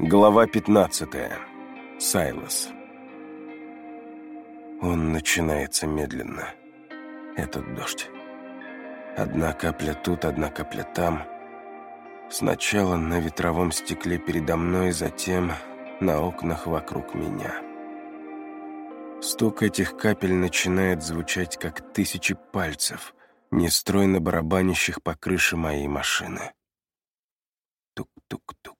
Глава 15. Сайлос. Он начинается медленно. Этот дождь. Одна капля тут, одна капля там. Сначала на ветровом стекле передо мной, затем на окнах вокруг меня. Стук этих капель начинает звучать, как тысячи пальцев, нестройно барабанящих по крыше моей машины. Тук-тук-тук.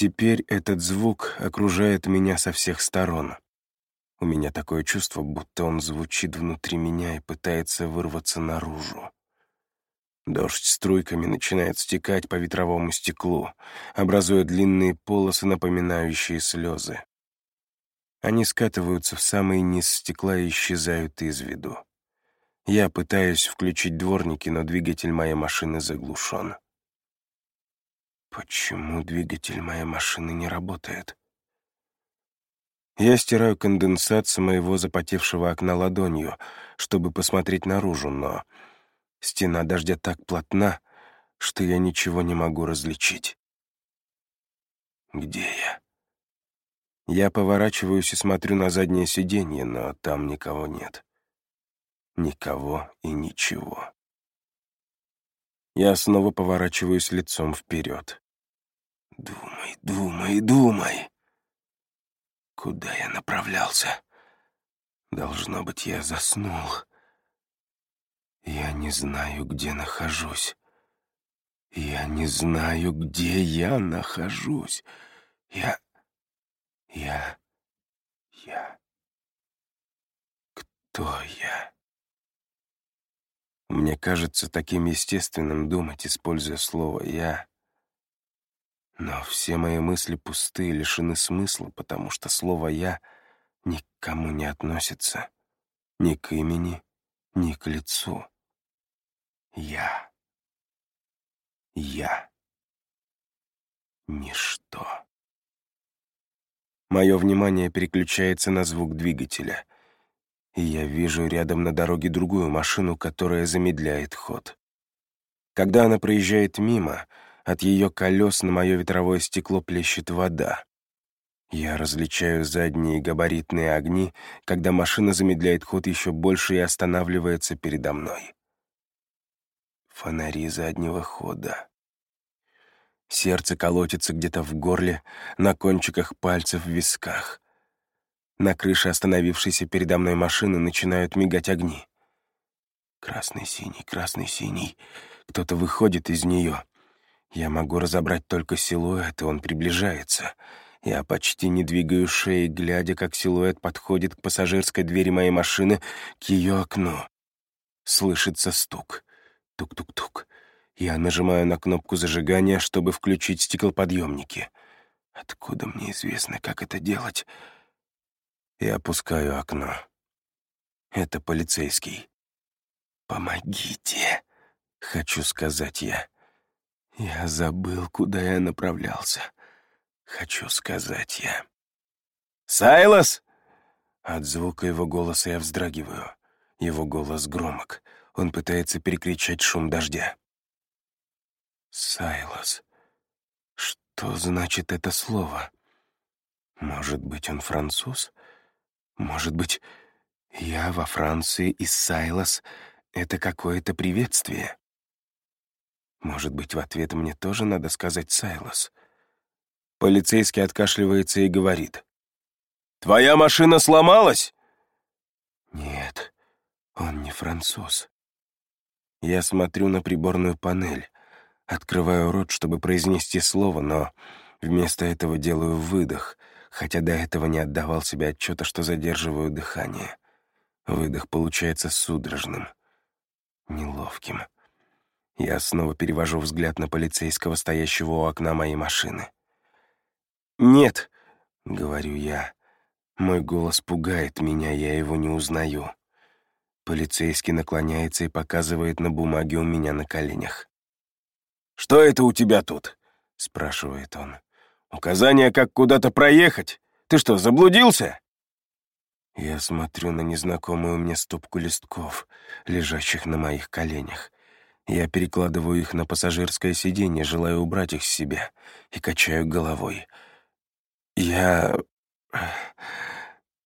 Теперь этот звук окружает меня со всех сторон. У меня такое чувство, будто он звучит внутри меня и пытается вырваться наружу. Дождь струйками начинает стекать по ветровому стеклу, образуя длинные полосы, напоминающие слезы. Они скатываются в самый низ стекла и исчезают из виду. Я пытаюсь включить дворники, но двигатель моей машины заглушен. Почему двигатель моей машины не работает? Я стираю конденсат с моего запотевшего окна ладонью, чтобы посмотреть наружу, но стена дождя так плотна, что я ничего не могу различить. Где я? Я поворачиваюсь и смотрю на заднее сиденье, но там никого нет. Никого и ничего. Я снова поворачиваюсь лицом вперед. Думай, думай, думай. Куда я направлялся? Должно быть, я заснул. Я не знаю, где нахожусь. Я не знаю, где я нахожусь. Я... Я... Я... Кто я? Мне кажется таким естественным думать, используя слово «я». Но все мои мысли пусты и лишены смысла, потому что слово «я» никому не относится. Ни к имени, ни к лицу. Я. Я. Ничто. Мое внимание переключается на звук двигателя — и я вижу рядом на дороге другую машину, которая замедляет ход. Когда она проезжает мимо, от ее колес на мое ветровое стекло плещет вода. Я различаю задние габаритные огни, когда машина замедляет ход еще больше и останавливается передо мной. Фонари заднего хода. Сердце колотится где-то в горле, на кончиках пальцев в висках. На крыше остановившейся передо мной машины начинают мигать огни. Красный-синий, красный-синий. Кто-то выходит из нее. Я могу разобрать только силуэт, и он приближается. Я почти не двигаю шеи, глядя, как силуэт подходит к пассажирской двери моей машины, к ее окну. Слышится стук. Тук-тук-тук. Я нажимаю на кнопку зажигания, чтобы включить стеклоподъемники. Откуда мне известно, как это делать? и опускаю окно. Это полицейский. «Помогите!» — хочу сказать я. Я забыл, куда я направлялся. Хочу сказать я. «Сайлос!» От звука его голоса я вздрагиваю. Его голос громок. Он пытается перекричать шум дождя. «Сайлос. Что значит это слово? Может быть, он француз?» Может быть, я во Франции и Сайлос — это какое-то приветствие? Может быть, в ответ мне тоже надо сказать Сайлос? Полицейский откашливается и говорит. «Твоя машина сломалась?» Нет, он не француз. Я смотрю на приборную панель, открываю рот, чтобы произнести слово, но вместо этого делаю выдох — хотя до этого не отдавал себе отчета, что задерживаю дыхание. Выдох получается судорожным, неловким. Я снова перевожу взгляд на полицейского, стоящего у окна моей машины. «Нет», — говорю я. Мой голос пугает меня, я его не узнаю. Полицейский наклоняется и показывает на бумаге у меня на коленях. «Что это у тебя тут?» — спрашивает он. Указание, как куда-то проехать? Ты что, заблудился?» Я смотрю на незнакомую мне стопку листков, лежащих на моих коленях. Я перекладываю их на пассажирское сиденье, желая убрать их с себя, и качаю головой. Я...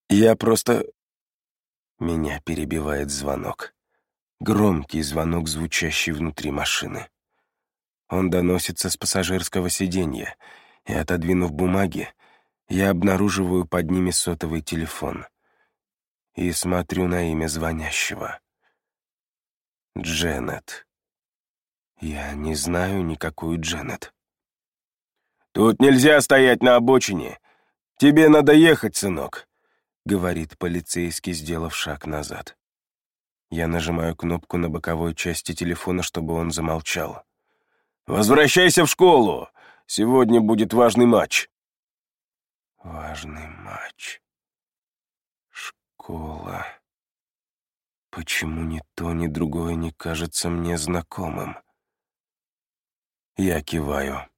Я просто... Меня перебивает звонок. Громкий звонок, звучащий внутри машины. Он доносится с пассажирского сиденья, и, отодвинув бумаги, я обнаруживаю под ними сотовый телефон и смотрю на имя звонящего. Дженнет. Я не знаю никакую Дженнет. «Тут нельзя стоять на обочине. Тебе надо ехать, сынок», — говорит полицейский, сделав шаг назад. Я нажимаю кнопку на боковой части телефона, чтобы он замолчал. «Возвращайся в школу! Сегодня будет важный матч!» «Важный матч. Школа. Почему ни то, ни другое не кажется мне знакомым?» Я киваю.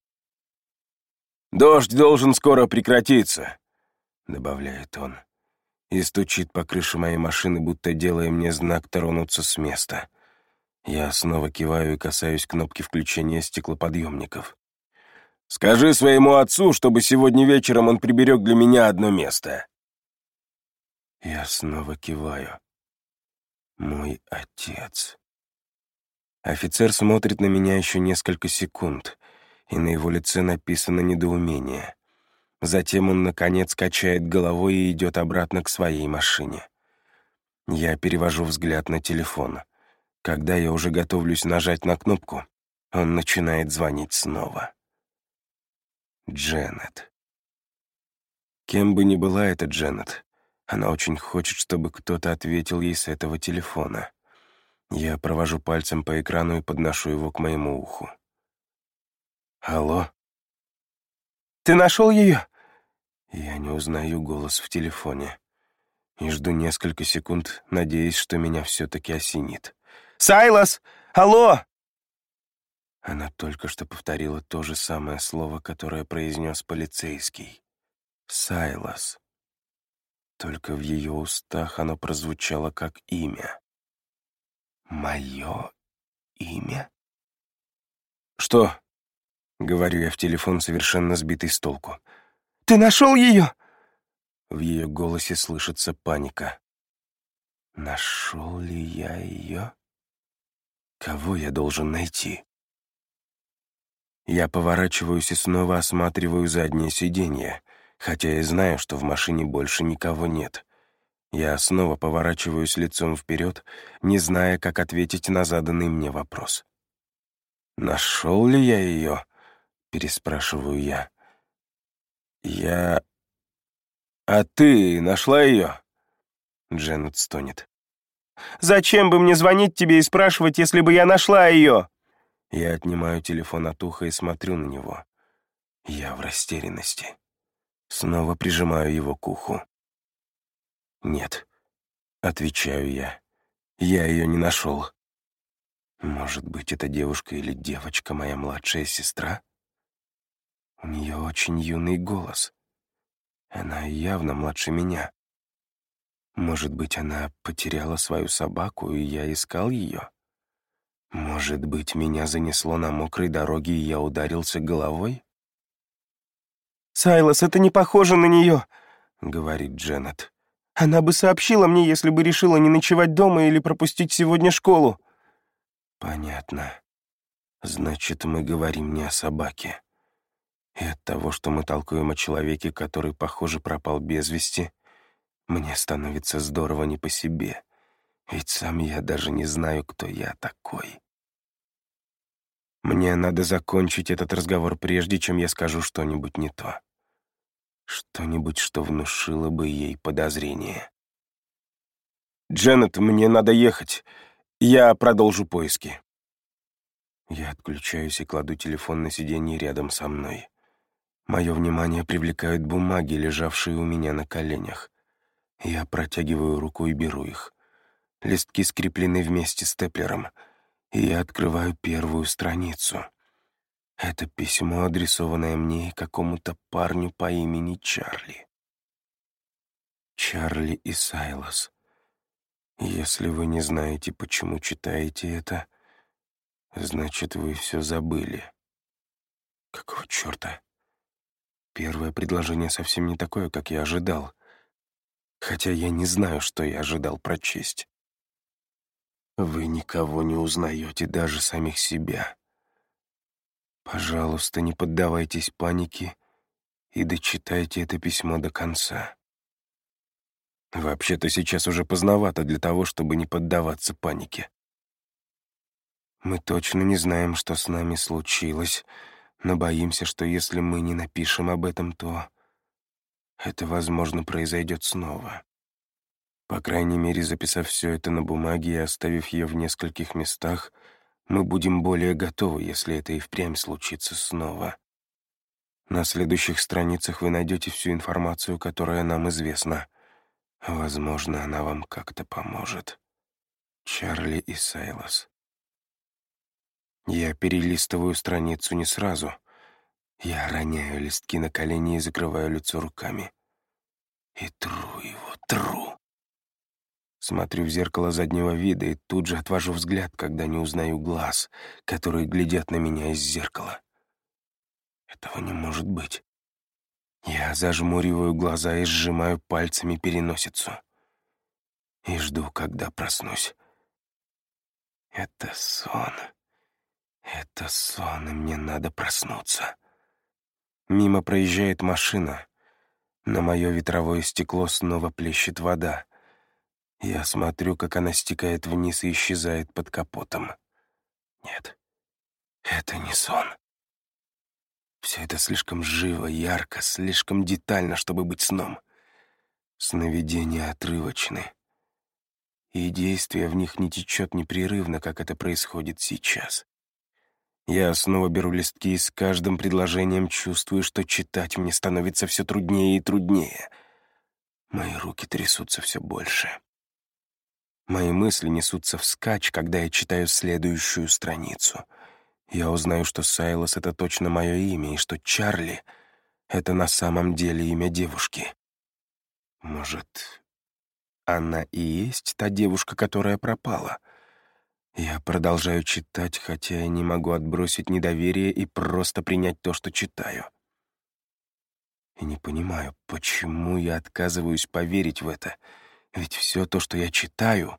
«Дождь должен скоро прекратиться», — добавляет он и стучит по крыше моей машины, будто делая мне знак тронуться с места. Я снова киваю и касаюсь кнопки включения стеклоподъемников. «Скажи своему отцу, чтобы сегодня вечером он приберег для меня одно место». Я снова киваю. Мой отец. Офицер смотрит на меня еще несколько секунд, и на его лице написано недоумение. Затем он, наконец, качает головой и идет обратно к своей машине. Я перевожу взгляд на телефон. Когда я уже готовлюсь нажать на кнопку, он начинает звонить снова. Дженнет. Кем бы ни была эта Дженнет, она очень хочет, чтобы кто-то ответил ей с этого телефона. Я провожу пальцем по экрану и подношу его к моему уху. «Алло?» «Ты нашел ее?» Я не узнаю голос в телефоне и жду несколько секунд, надеясь, что меня все-таки осенит. «Сайлас! Алло!» Она только что повторила то же самое слово, которое произнес полицейский. «Сайлас». Только в ее устах оно прозвучало как имя. «Мое имя?» «Что?» — говорю я в телефон, совершенно сбитый с толку. «Ты нашел ее?» В ее голосе слышится паника. «Нашел ли я ее? Кого я должен найти?» Я поворачиваюсь и снова осматриваю заднее сиденье, хотя и знаю, что в машине больше никого нет. Я снова поворачиваюсь лицом вперед, не зная, как ответить на заданный мне вопрос. «Нашел ли я ее?» — переспрашиваю я. «Я... А ты нашла ее?» Дженнет стонет. «Зачем бы мне звонить тебе и спрашивать, если бы я нашла ее?» Я отнимаю телефон от уха и смотрю на него. Я в растерянности. Снова прижимаю его к уху. «Нет», — отвечаю я. «Я ее не нашел». «Может быть, эта девушка или девочка моя младшая сестра?» У нее очень юный голос. Она явно младше меня. Может быть, она потеряла свою собаку, и я искал ее? Может быть, меня занесло на мокрой дороге, и я ударился головой? «Сайлос, это не похоже на нее», — говорит Дженнет. «Она бы сообщила мне, если бы решила не ночевать дома или пропустить сегодня школу». «Понятно. Значит, мы говорим не о собаке. И от того, что мы толкуем о человеке, который, похоже, пропал без вести, мне становится здорово не по себе, ведь сам я даже не знаю, кто я такой. Мне надо закончить этот разговор прежде, чем я скажу что-нибудь не то. Что-нибудь, что внушило бы ей подозрение. «Дженнет, мне надо ехать. Я продолжу поиски». Я отключаюсь и кладу телефон на сиденье рядом со мной. Мое внимание привлекают бумаги, лежавшие у меня на коленях. Я протягиваю руку и беру их. Листки скреплены вместе с степлером, и я открываю первую страницу. Это письмо, адресованное мне и какому-то парню по имени Чарли. Чарли и Сайлос. Если вы не знаете, почему читаете это, Значит, вы все забыли. Какого черта? Первое предложение совсем не такое, как я ожидал. Хотя я не знаю, что я ожидал прочесть. Вы никого не узнаете, даже самих себя. Пожалуйста, не поддавайтесь панике и дочитайте это письмо до конца. Вообще-то сейчас уже поздновато для того, чтобы не поддаваться панике. Мы точно не знаем, что с нами случилось, но боимся, что если мы не напишем об этом, то это, возможно, произойдет снова. По крайней мере, записав все это на бумаге и оставив ее в нескольких местах, мы будем более готовы, если это и впрямь случится снова. На следующих страницах вы найдете всю информацию, которая нам известна. Возможно, она вам как-то поможет. Чарли и Сайлас. Я перелистываю страницу не сразу. Я роняю листки на колени и закрываю лицо руками. И тру его, тру. Смотрю в зеркало заднего вида и тут же отвожу взгляд, когда не узнаю глаз, которые глядят на меня из зеркала. Этого не может быть. Я зажмуриваю глаза и сжимаю пальцами переносицу. И жду, когда проснусь. Это сон. Это сон, и мне надо проснуться. Мимо проезжает машина. На мое ветровое стекло снова плещет вода. Я смотрю, как она стекает вниз и исчезает под капотом. Нет, это не сон. Все это слишком живо, ярко, слишком детально, чтобы быть сном. Сновидения отрывочны. И действие в них не течет непрерывно, как это происходит сейчас. Я снова беру листки и с каждым предложением чувствую, что читать мне становится все труднее и труднее. Мои руки трясутся все больше. Мои мысли несутся вскачь, когда я читаю следующую страницу. Я узнаю, что Сайлос — это точно мое имя, и что Чарли — это на самом деле имя девушки. Может, она и есть та девушка, которая пропала — я продолжаю читать, хотя и не могу отбросить недоверие и просто принять то, что читаю. И не понимаю, почему я отказываюсь поверить в это, ведь все то, что я читаю,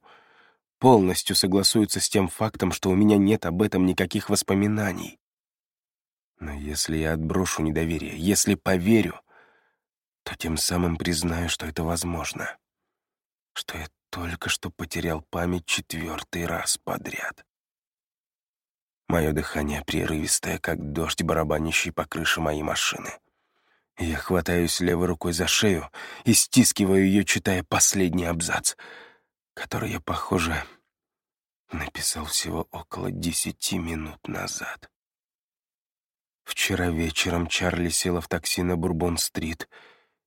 полностью согласуется с тем фактом, что у меня нет об этом никаких воспоминаний. Но если я отброшу недоверие, если поверю, то тем самым признаю, что это возможно, что я только что потерял память четвертый раз подряд. Мое дыхание прерывистое, как дождь, барабанящий по крыше моей машины. Я хватаюсь левой рукой за шею и стискиваю ее, читая последний абзац, который я, похоже, написал всего около десяти минут назад. Вчера вечером Чарли села в такси на Бурбон-стрит,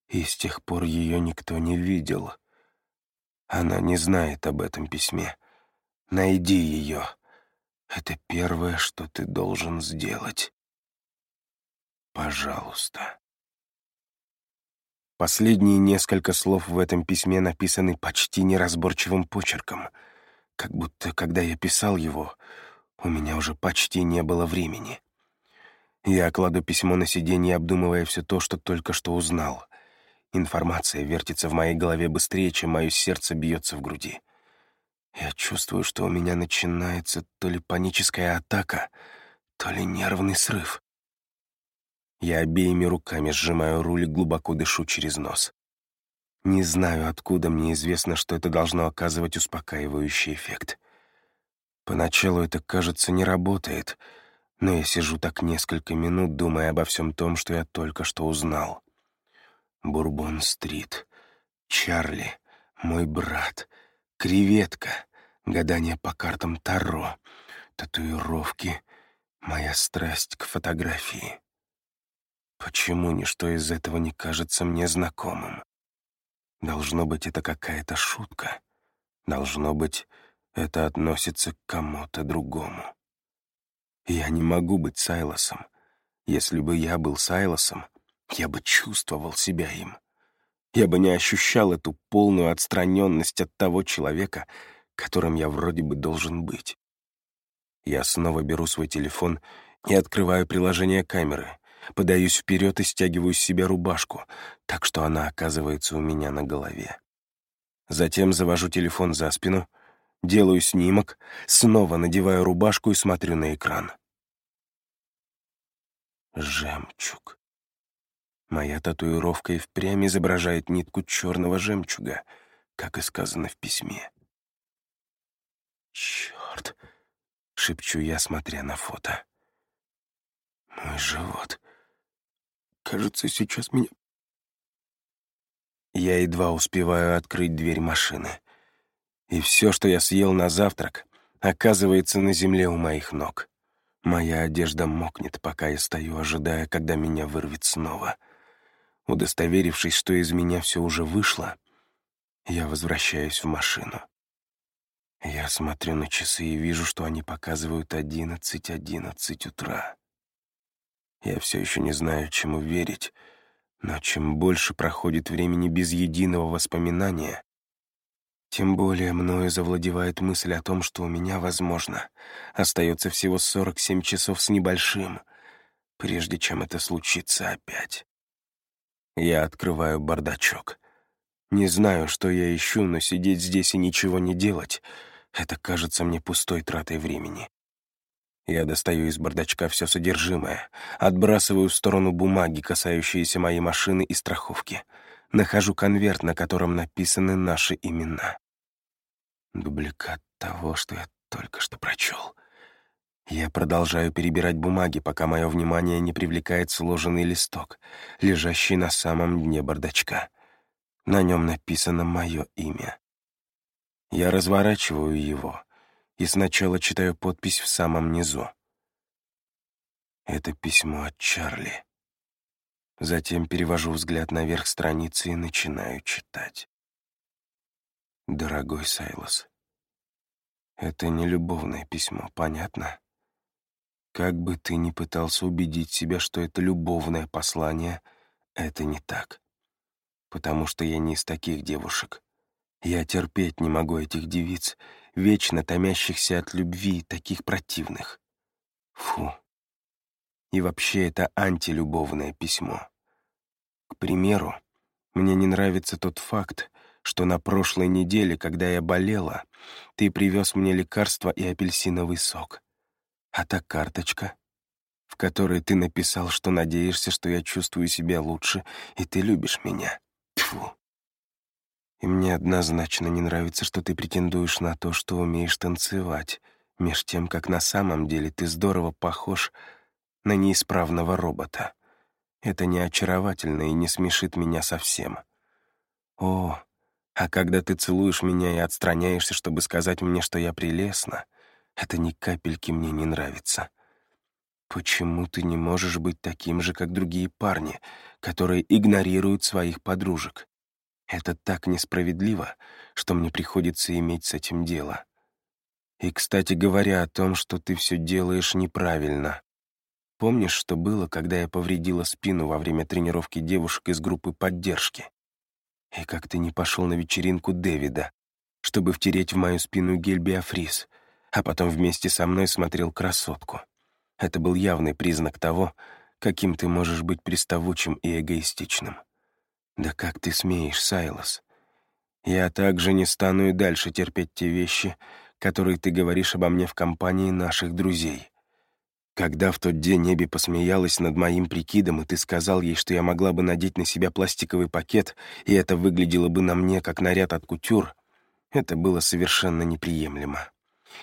и с тех пор ее никто не видел. Она не знает об этом письме. Найди ее. Это первое, что ты должен сделать. Пожалуйста. Последние несколько слов в этом письме написаны почти неразборчивым почерком, как будто, когда я писал его, у меня уже почти не было времени. Я кладу письмо на сиденье, обдумывая все то, что только что узнал. Информация вертится в моей голове быстрее, чем мое сердце бьется в груди. Я чувствую, что у меня начинается то ли паническая атака, то ли нервный срыв. Я обеими руками сжимаю руль и глубоко дышу через нос. Не знаю, откуда мне известно, что это должно оказывать успокаивающий эффект. Поначалу это, кажется, не работает, но я сижу так несколько минут, думая обо всем том, что я только что узнал. Бурбон-стрит, Чарли, мой брат, креветка, гадание по картам Таро, татуировки, моя страсть к фотографии. Почему ничто из этого не кажется мне знакомым? Должно быть, это какая-то шутка. Должно быть, это относится к кому-то другому. Я не могу быть Сайлосом. Если бы я был Сайлосом, я бы чувствовал себя им. Я бы не ощущал эту полную отстраненность от того человека, которым я вроде бы должен быть. Я снова беру свой телефон и открываю приложение камеры, подаюсь вперед и стягиваю с себя рубашку, так что она оказывается у меня на голове. Затем завожу телефон за спину, делаю снимок, снова надеваю рубашку и смотрю на экран. Жемчуг. Моя татуировка и впрямь изображает нитку черного жемчуга, как и сказано в письме. Черт! шепчу я, смотря на фото. Мой живот. Кажется, сейчас меня... Я едва успеваю открыть дверь машины. И все, что я съел на завтрак, оказывается на земле у моих ног. Моя одежда мокнет, пока я стою, ожидая, когда меня вырвет снова. Удостоверившись, что из меня все уже вышло, я возвращаюсь в машину. Я смотрю на часы и вижу, что они показывают одиннадцать, одиннадцать утра. Я все еще не знаю, чему верить, но чем больше проходит времени без единого воспоминания, тем более мною завладевает мысль о том, что у меня, возможно, остается всего 47 часов с небольшим, прежде чем это случится опять. Я открываю бардачок. Не знаю, что я ищу, но сидеть здесь и ничего не делать — это кажется мне пустой тратой времени. Я достаю из бардачка все содержимое, отбрасываю в сторону бумаги, касающиеся моей машины и страховки. Нахожу конверт, на котором написаны наши имена. Дубликат того, что я только что прочел. Я продолжаю перебирать бумаги, пока мое внимание не привлекает сложенный листок, лежащий на самом дне бардачка. На нем написано мое имя. Я разворачиваю его и сначала читаю подпись в самом низу. Это письмо от Чарли. Затем перевожу взгляд наверх страницы и начинаю читать. Дорогой Сайлос, это не любовное письмо, понятно? Как бы ты ни пытался убедить себя, что это любовное послание, это не так. Потому что я не из таких девушек. Я терпеть не могу этих девиц, вечно томящихся от любви, таких противных. Фу. И вообще это антилюбовное письмо. К примеру, мне не нравится тот факт, что на прошлой неделе, когда я болела, ты привез мне лекарство и апельсиновый сок. А та карточка, в которой ты написал, что надеешься, что я чувствую себя лучше, и ты любишь меня. Тьфу. И мне однозначно не нравится, что ты претендуешь на то, что умеешь танцевать, меж тем, как на самом деле ты здорово похож на неисправного робота. Это не очаровательно и не смешит меня совсем. О, а когда ты целуешь меня и отстраняешься, чтобы сказать мне, что я прелестна, это ни капельки мне не нравится. Почему ты не можешь быть таким же, как другие парни, которые игнорируют своих подружек? Это так несправедливо, что мне приходится иметь с этим дело. И, кстати говоря, о том, что ты все делаешь неправильно. Помнишь, что было, когда я повредила спину во время тренировки девушек из группы поддержки? И как ты не пошел на вечеринку Дэвида, чтобы втереть в мою спину гель биофриз, а потом вместе со мной смотрел красотку. Это был явный признак того, каким ты можешь быть приставучим и эгоистичным. «Да как ты смеешь, Сайлос? Я также не стану и дальше терпеть те вещи, которые ты говоришь обо мне в компании наших друзей. Когда в тот день Эбби посмеялась над моим прикидом, и ты сказал ей, что я могла бы надеть на себя пластиковый пакет, и это выглядело бы на мне как наряд от кутюр, это было совершенно неприемлемо.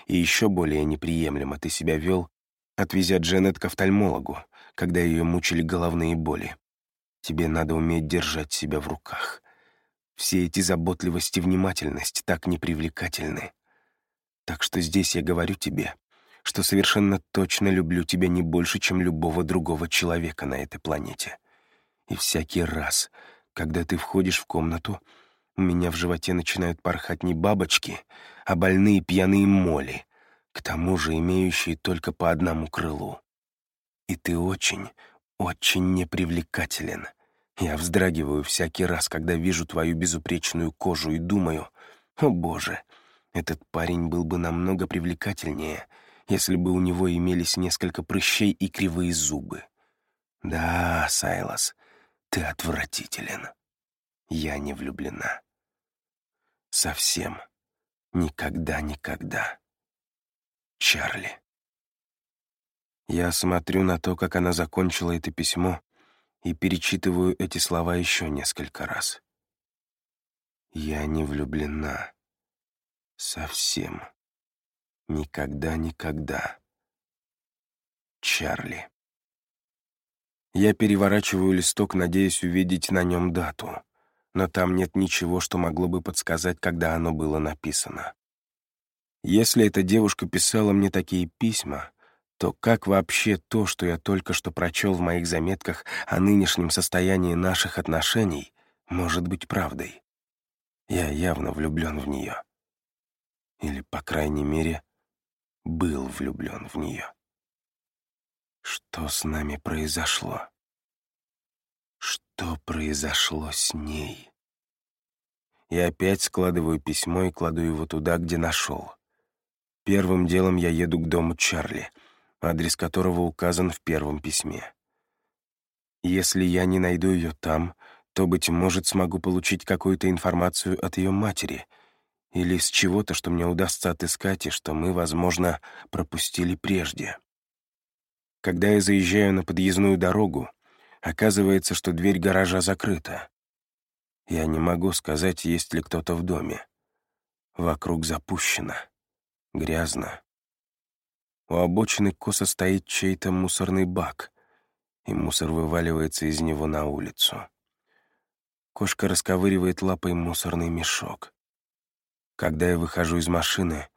И еще более неприемлемо ты себя вел, отвезя Дженнет к офтальмологу, когда ее мучили головные боли. Тебе надо уметь держать себя в руках. Все эти заботливость и внимательность так непривлекательны. Так что здесь я говорю тебе, что совершенно точно люблю тебя не больше, чем любого другого человека на этой планете. И всякий раз, когда ты входишь в комнату, у меня в животе начинают порхать не бабочки, а больные пьяные моли, к тому же имеющие только по одному крылу. И ты очень, очень непривлекателен. Я вздрагиваю всякий раз, когда вижу твою безупречную кожу и думаю, о боже, этот парень был бы намного привлекательнее, если бы у него имелись несколько прыщей и кривые зубы. Да, Сайлас, ты отвратителен. Я не влюблена. Совсем. Никогда-никогда. Чарли. Я смотрю на то, как она закончила это письмо, и перечитываю эти слова еще несколько раз. Я не влюблена. Совсем. Никогда-никогда. Чарли. Я переворачиваю листок, надеясь увидеть на нем дату, но там нет ничего, что могло бы подсказать, когда оно было написано. Если эта девушка писала мне такие письма, то как вообще то, что я только что прочел в моих заметках о нынешнем состоянии наших отношений, может быть правдой? Я явно влюблен в нее. Или, по крайней мере, был влюблен в нее. Что с нами произошло? Что произошло с ней? Я опять складываю письмо и кладу его туда, где нашел. Первым делом я еду к дому Чарли — адрес которого указан в первом письме. Если я не найду ее там, то, быть может, смогу получить какую-то информацию от ее матери или с чего-то, что мне удастся отыскать и что мы, возможно, пропустили прежде. Когда я заезжаю на подъездную дорогу, оказывается, что дверь гаража закрыта. Я не могу сказать, есть ли кто-то в доме. Вокруг запущено, грязно, у обочины косо стоит чей-то мусорный бак, и мусор вываливается из него на улицу. Кошка расковыривает лапой мусорный мешок. Когда я выхожу из машины,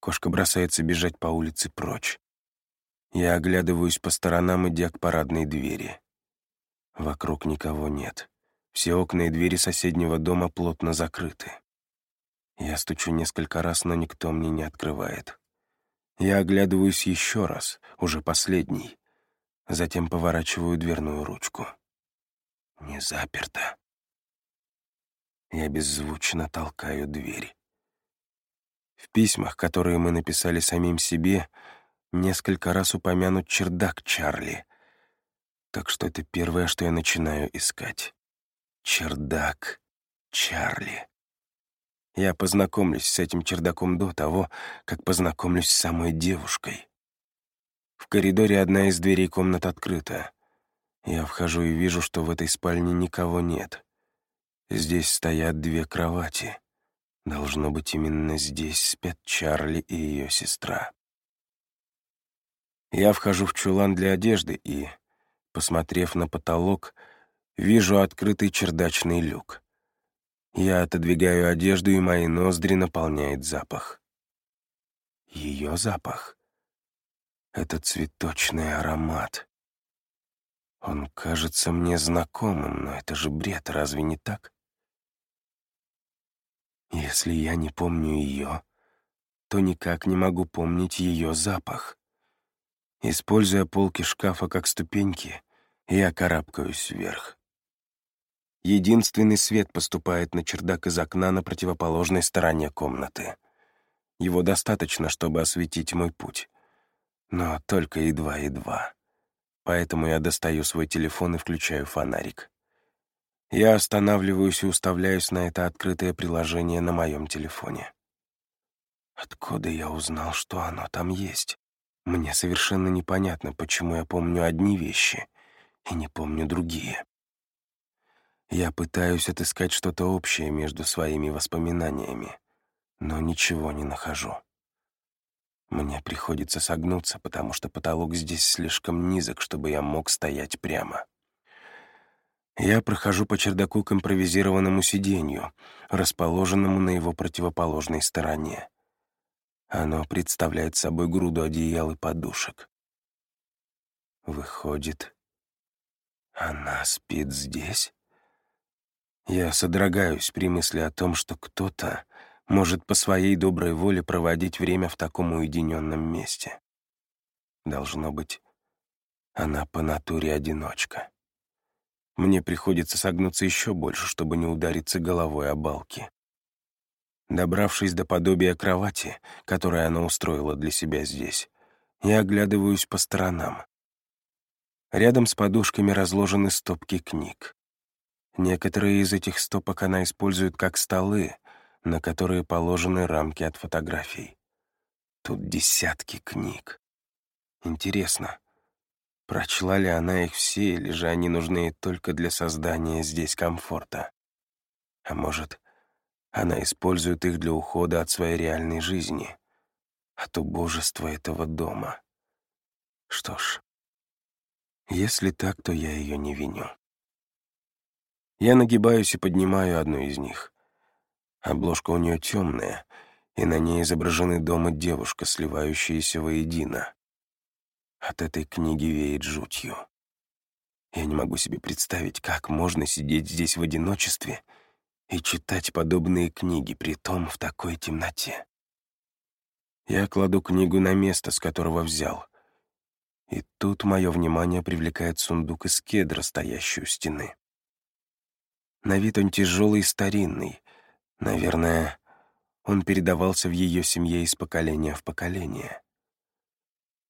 кошка бросается бежать по улице прочь. Я оглядываюсь по сторонам, идя к парадной двери. Вокруг никого нет. Все окна и двери соседнего дома плотно закрыты. Я стучу несколько раз, но никто мне не открывает. Я оглядываюсь еще раз, уже последний. Затем поворачиваю дверную ручку. Не заперто. Я беззвучно толкаю дверь. В письмах, которые мы написали самим себе, несколько раз упомянут чердак Чарли. Так что это первое, что я начинаю искать. Чердак Чарли. Я познакомлюсь с этим чердаком до того, как познакомлюсь с самой девушкой. В коридоре одна из дверей комнат открыта. Я вхожу и вижу, что в этой спальне никого нет. Здесь стоят две кровати. Должно быть, именно здесь спят Чарли и ее сестра. Я вхожу в чулан для одежды и, посмотрев на потолок, вижу открытый чердачный люк. Я отодвигаю одежду, и мои ноздри наполняет запах. Ее запах. Это цветочный аромат. Он кажется мне знакомым, но это же бред, разве не так? Если я не помню ее, то никак не могу помнить ее запах. Используя полки шкафа как ступеньки, я карабкаюсь вверх. Единственный свет поступает на чердак из окна на противоположной стороне комнаты. Его достаточно, чтобы осветить мой путь. Но только едва-едва. Поэтому я достаю свой телефон и включаю фонарик. Я останавливаюсь и уставляюсь на это открытое приложение на моем телефоне. Откуда я узнал, что оно там есть? Мне совершенно непонятно, почему я помню одни вещи и не помню другие. Я пытаюсь отыскать что-то общее между своими воспоминаниями, но ничего не нахожу. Мне приходится согнуться, потому что потолок здесь слишком низок, чтобы я мог стоять прямо. Я прохожу по чердаку к импровизированному сиденью, расположенному на его противоположной стороне. Оно представляет собой груду одеял и подушек. Выходит, она спит здесь? Я содрогаюсь при мысли о том, что кто-то может по своей доброй воле проводить время в таком уединенном месте. Должно быть, она по натуре одиночка. Мне приходится согнуться еще больше, чтобы не удариться головой о балки. Добравшись до подобия кровати, которую она устроила для себя здесь, Я оглядываюсь по сторонам. Рядом с подушками разложены стопки книг. Некоторые из этих стопок она использует как столы, на которые положены рамки от фотографий. Тут десятки книг. Интересно, прочла ли она их все, или же они нужны только для создания здесь комфорта? А может, она использует их для ухода от своей реальной жизни, от убожества этого дома? Что ж, если так, то я ее не виню. Я нагибаюсь и поднимаю одну из них. Обложка у нее темная, и на ней изображены дом и девушка, сливающиеся воедино. От этой книги веет жутью. Я не могу себе представить, как можно сидеть здесь в одиночестве и читать подобные книги, при том в такой темноте. Я кладу книгу на место, с которого взял. И тут мое внимание привлекает сундук из кедра, стоящий у стены. На вид он тяжелый и старинный. Наверное, он передавался в ее семье из поколения в поколение.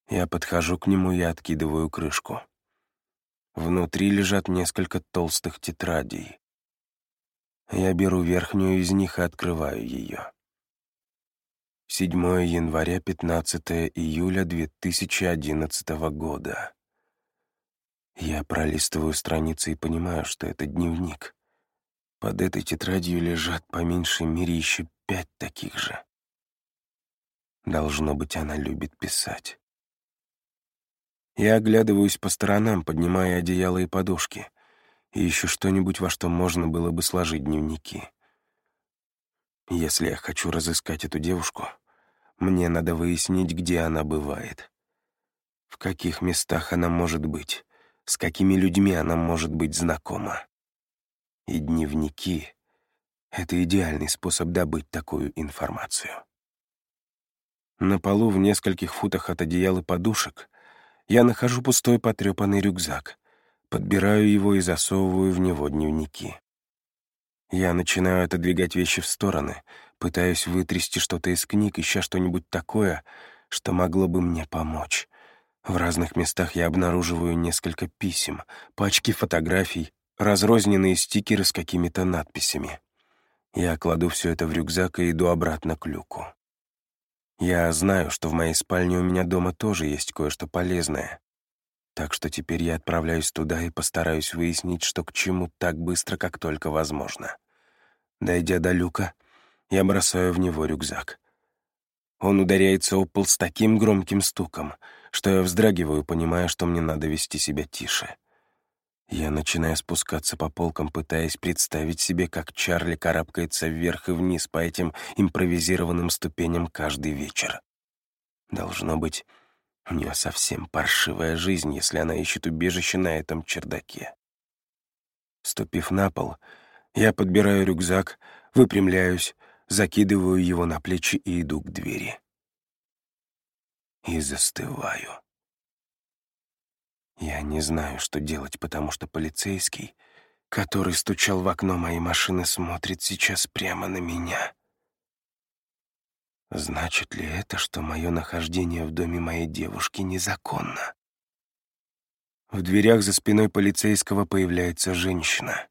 Я подхожу к нему и откидываю крышку. Внутри лежат несколько толстых тетрадей. Я беру верхнюю из них и открываю ее. 7 января, 15 июля 2011 года. Я пролистываю страницы и понимаю, что это дневник. Под этой тетрадью лежат по меньшей мере еще пять таких же. Должно быть, она любит писать. Я оглядываюсь по сторонам, поднимая одеяло и подушки, и ищу что-нибудь, во что можно было бы сложить дневники. Если я хочу разыскать эту девушку, мне надо выяснить, где она бывает. В каких местах она может быть, с какими людьми она может быть знакома. И дневники — это идеальный способ добыть такую информацию. На полу в нескольких футах от одеяла подушек я нахожу пустой потрепанный рюкзак, подбираю его и засовываю в него дневники. Я начинаю отодвигать вещи в стороны, пытаюсь вытрясти что-то из книг, ища что-нибудь такое, что могло бы мне помочь. В разных местах я обнаруживаю несколько писем, пачки фотографий, разрозненные стикеры с какими-то надписями. Я кладу все это в рюкзак и иду обратно к люку. Я знаю, что в моей спальне у меня дома тоже есть кое-что полезное. Так что теперь я отправляюсь туда и постараюсь выяснить, что к чему так быстро, как только возможно. Дойдя до люка, я бросаю в него рюкзак. Он ударяется о пол с таким громким стуком, что я вздрагиваю, понимая, что мне надо вести себя тише. Я начинаю спускаться по полкам, пытаясь представить себе, как Чарли карабкается вверх и вниз по этим импровизированным ступеням каждый вечер. Должно быть, у нее совсем паршивая жизнь, если она ищет убежище на этом чердаке. Ступив на пол, я подбираю рюкзак, выпрямляюсь, закидываю его на плечи и иду к двери. И застываю. Я не знаю, что делать, потому что полицейский, который стучал в окно моей машины, смотрит сейчас прямо на меня. Значит ли это, что мое нахождение в доме моей девушки незаконно? В дверях за спиной полицейского появляется женщина.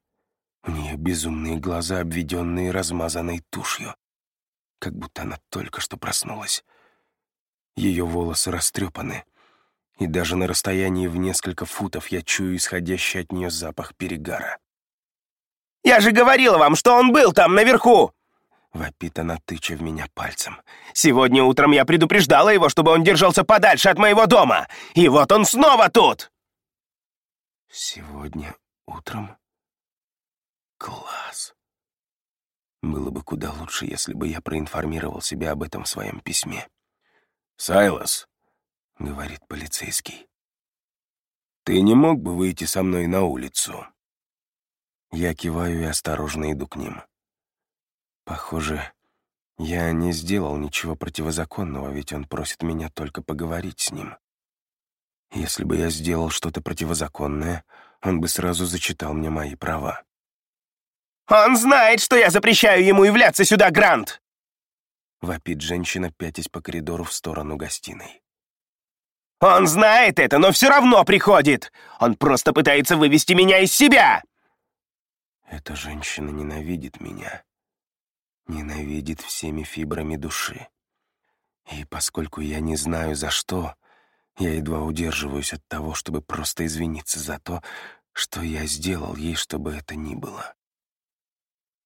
У нее безумные глаза, обведенные размазанной тушью, как будто она только что проснулась. Ее волосы растрепаны — и даже на расстоянии в несколько футов я чую исходящий от нее запах перегара. «Я же говорила вам, что он был там, наверху!» Вопит она, тыча в меня пальцем. «Сегодня утром я предупреждала его, чтобы он держался подальше от моего дома, и вот он снова тут!» «Сегодня утром? Класс!» Было бы куда лучше, если бы я проинформировал себя об этом в своем письме. «Сайлас!» — говорит полицейский. «Ты не мог бы выйти со мной на улицу?» Я киваю и осторожно иду к ним. Похоже, я не сделал ничего противозаконного, ведь он просит меня только поговорить с ним. Если бы я сделал что-то противозаконное, он бы сразу зачитал мне мои права. «Он знает, что я запрещаю ему являться сюда, Грант!» Вопит женщина, пятясь по коридору в сторону гостиной. Он знает это, но все равно приходит! Он просто пытается вывести меня из себя!» Эта женщина ненавидит меня. Ненавидит всеми фибрами души. И поскольку я не знаю за что, я едва удерживаюсь от того, чтобы просто извиниться за то, что я сделал ей, чтобы это ни было.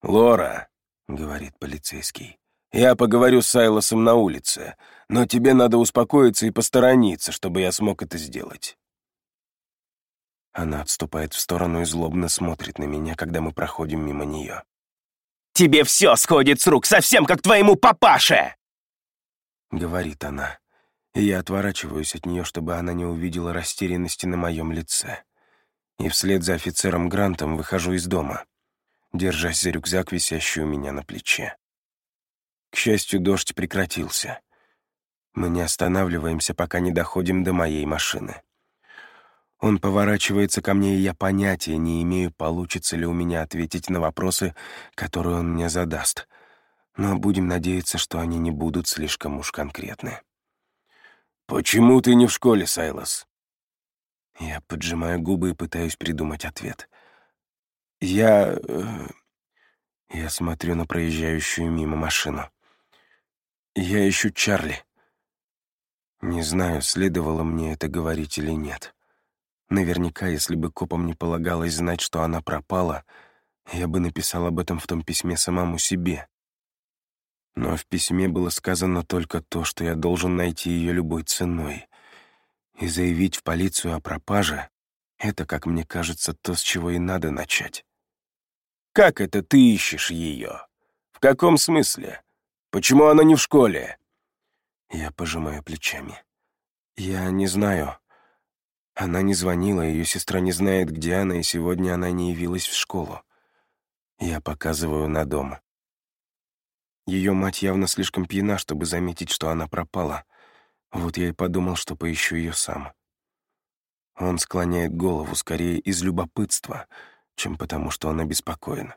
«Лора», — говорит полицейский, — «я поговорю с Сайлосом на улице, но тебе надо успокоиться и посторониться, чтобы я смог это сделать». Она отступает в сторону и злобно смотрит на меня, когда мы проходим мимо нее. «Тебе все сходит с рук, совсем как твоему папаше!» Говорит она, и я отворачиваюсь от нее, чтобы она не увидела растерянности на моем лице. И вслед за офицером Грантом выхожу из дома, держась за рюкзак, висящий у меня на плече. К счастью, дождь прекратился. Мы не останавливаемся, пока не доходим до моей машины. Он поворачивается ко мне, и я понятия не имею, получится ли у меня ответить на вопросы, которые он мне задаст. Но будем надеяться, что они не будут слишком уж конкретны. «Почему ты не в школе, Сайлос?» Я поджимаю губы и пытаюсь придумать ответ. «Я...» э, Я смотрю на проезжающую мимо машину. «Я ищу Чарли». Не знаю, следовало мне это говорить или нет. Наверняка, если бы копам не полагалось знать, что она пропала, я бы написал об этом в том письме самому себе. Но в письме было сказано только то, что я должен найти ее любой ценой. И заявить в полицию о пропаже — это, как мне кажется, то, с чего и надо начать. «Как это ты ищешь ее? В каком смысле? Почему она не в школе?» Я пожимаю плечами. «Я не знаю. Она не звонила, ее сестра не знает, где она, и сегодня она не явилась в школу. Я показываю на дом. Ее мать явно слишком пьяна, чтобы заметить, что она пропала. Вот я и подумал, что поищу ее сам. Он склоняет голову скорее из любопытства, чем потому, что он обеспокоен.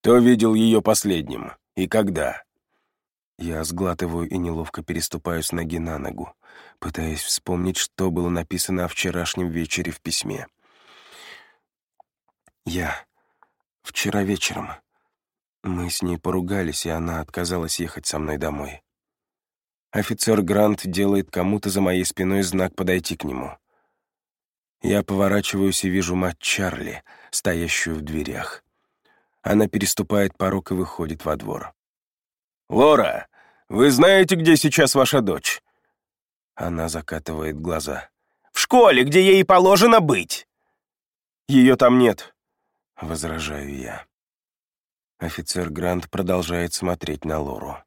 «Кто видел ее последним? И когда?» Я сглатываю и неловко переступаю с ноги на ногу, пытаясь вспомнить, что было написано о вчерашнем вечере в письме. «Я. Вчера вечером. Мы с ней поругались, и она отказалась ехать со мной домой. Офицер Грант делает кому-то за моей спиной знак подойти к нему. Я поворачиваюсь и вижу мать Чарли, стоящую в дверях. Она переступает порог и выходит во двор. «Лора, вы знаете, где сейчас ваша дочь?» Она закатывает глаза. «В школе, где ей положено быть!» «Ее там нет», — возражаю я. Офицер Грант продолжает смотреть на Лору.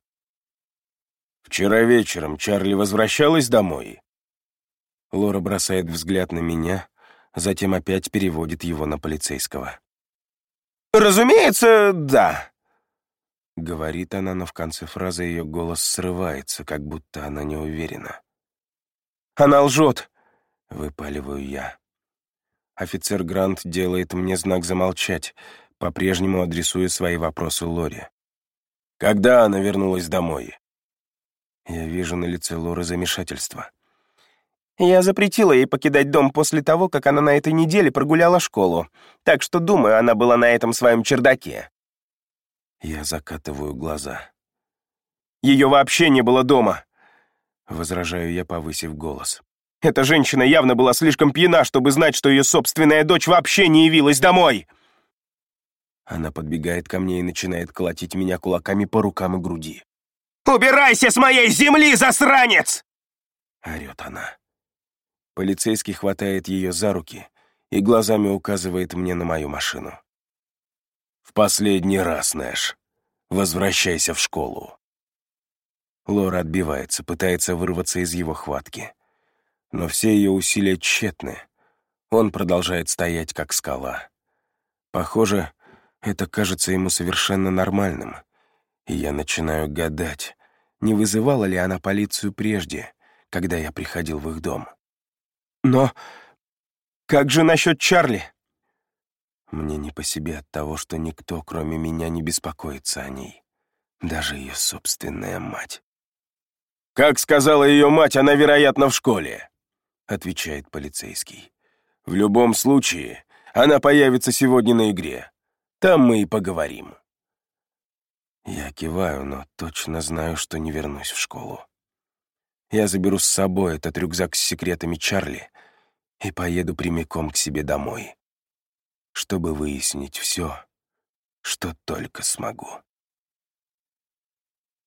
«Вчера вечером Чарли возвращалась домой?» Лора бросает взгляд на меня, затем опять переводит его на полицейского. «Разумеется, да», — говорит она, но в конце фразы ее голос срывается, как будто она не уверена. «Она лжет», — выпаливаю я. Офицер Грант делает мне знак замолчать, по-прежнему адресуя свои вопросы Лоре. «Когда она вернулась домой?» Я вижу на лице Лоры замешательство. «Я запретила ей покидать дом после того, как она на этой неделе прогуляла школу, так что, думаю, она была на этом своем чердаке». Я закатываю глаза. «Ее вообще не было дома», — возражаю я, повысив голос. «Эта женщина явно была слишком пьяна, чтобы знать, что ее собственная дочь вообще не явилась домой!» Она подбегает ко мне и начинает колотить меня кулаками по рукам и груди. «Убирайся с моей земли, засранец!» Орет она. Полицейский хватает ее за руки и глазами указывает мне на мою машину. «В последний раз, Нэш, возвращайся в школу». Лора отбивается, пытается вырваться из его хватки. Но все ее усилия тщетны. Он продолжает стоять, как скала. Похоже, это кажется ему совершенно нормальным. И я начинаю гадать, не вызывала ли она полицию прежде, когда я приходил в их дом. Но как же насчет Чарли? Мне не по себе от того, что никто, кроме меня, не беспокоится о ней. Даже ее собственная мать. Как сказала ее мать, она, вероятно, в школе», — отвечает полицейский. «В любом случае, она появится сегодня на игре. Там мы и поговорим». Я киваю, но точно знаю, что не вернусь в школу. Я заберу с собой этот рюкзак с секретами Чарли и поеду прямиком к себе домой, чтобы выяснить все, что только смогу.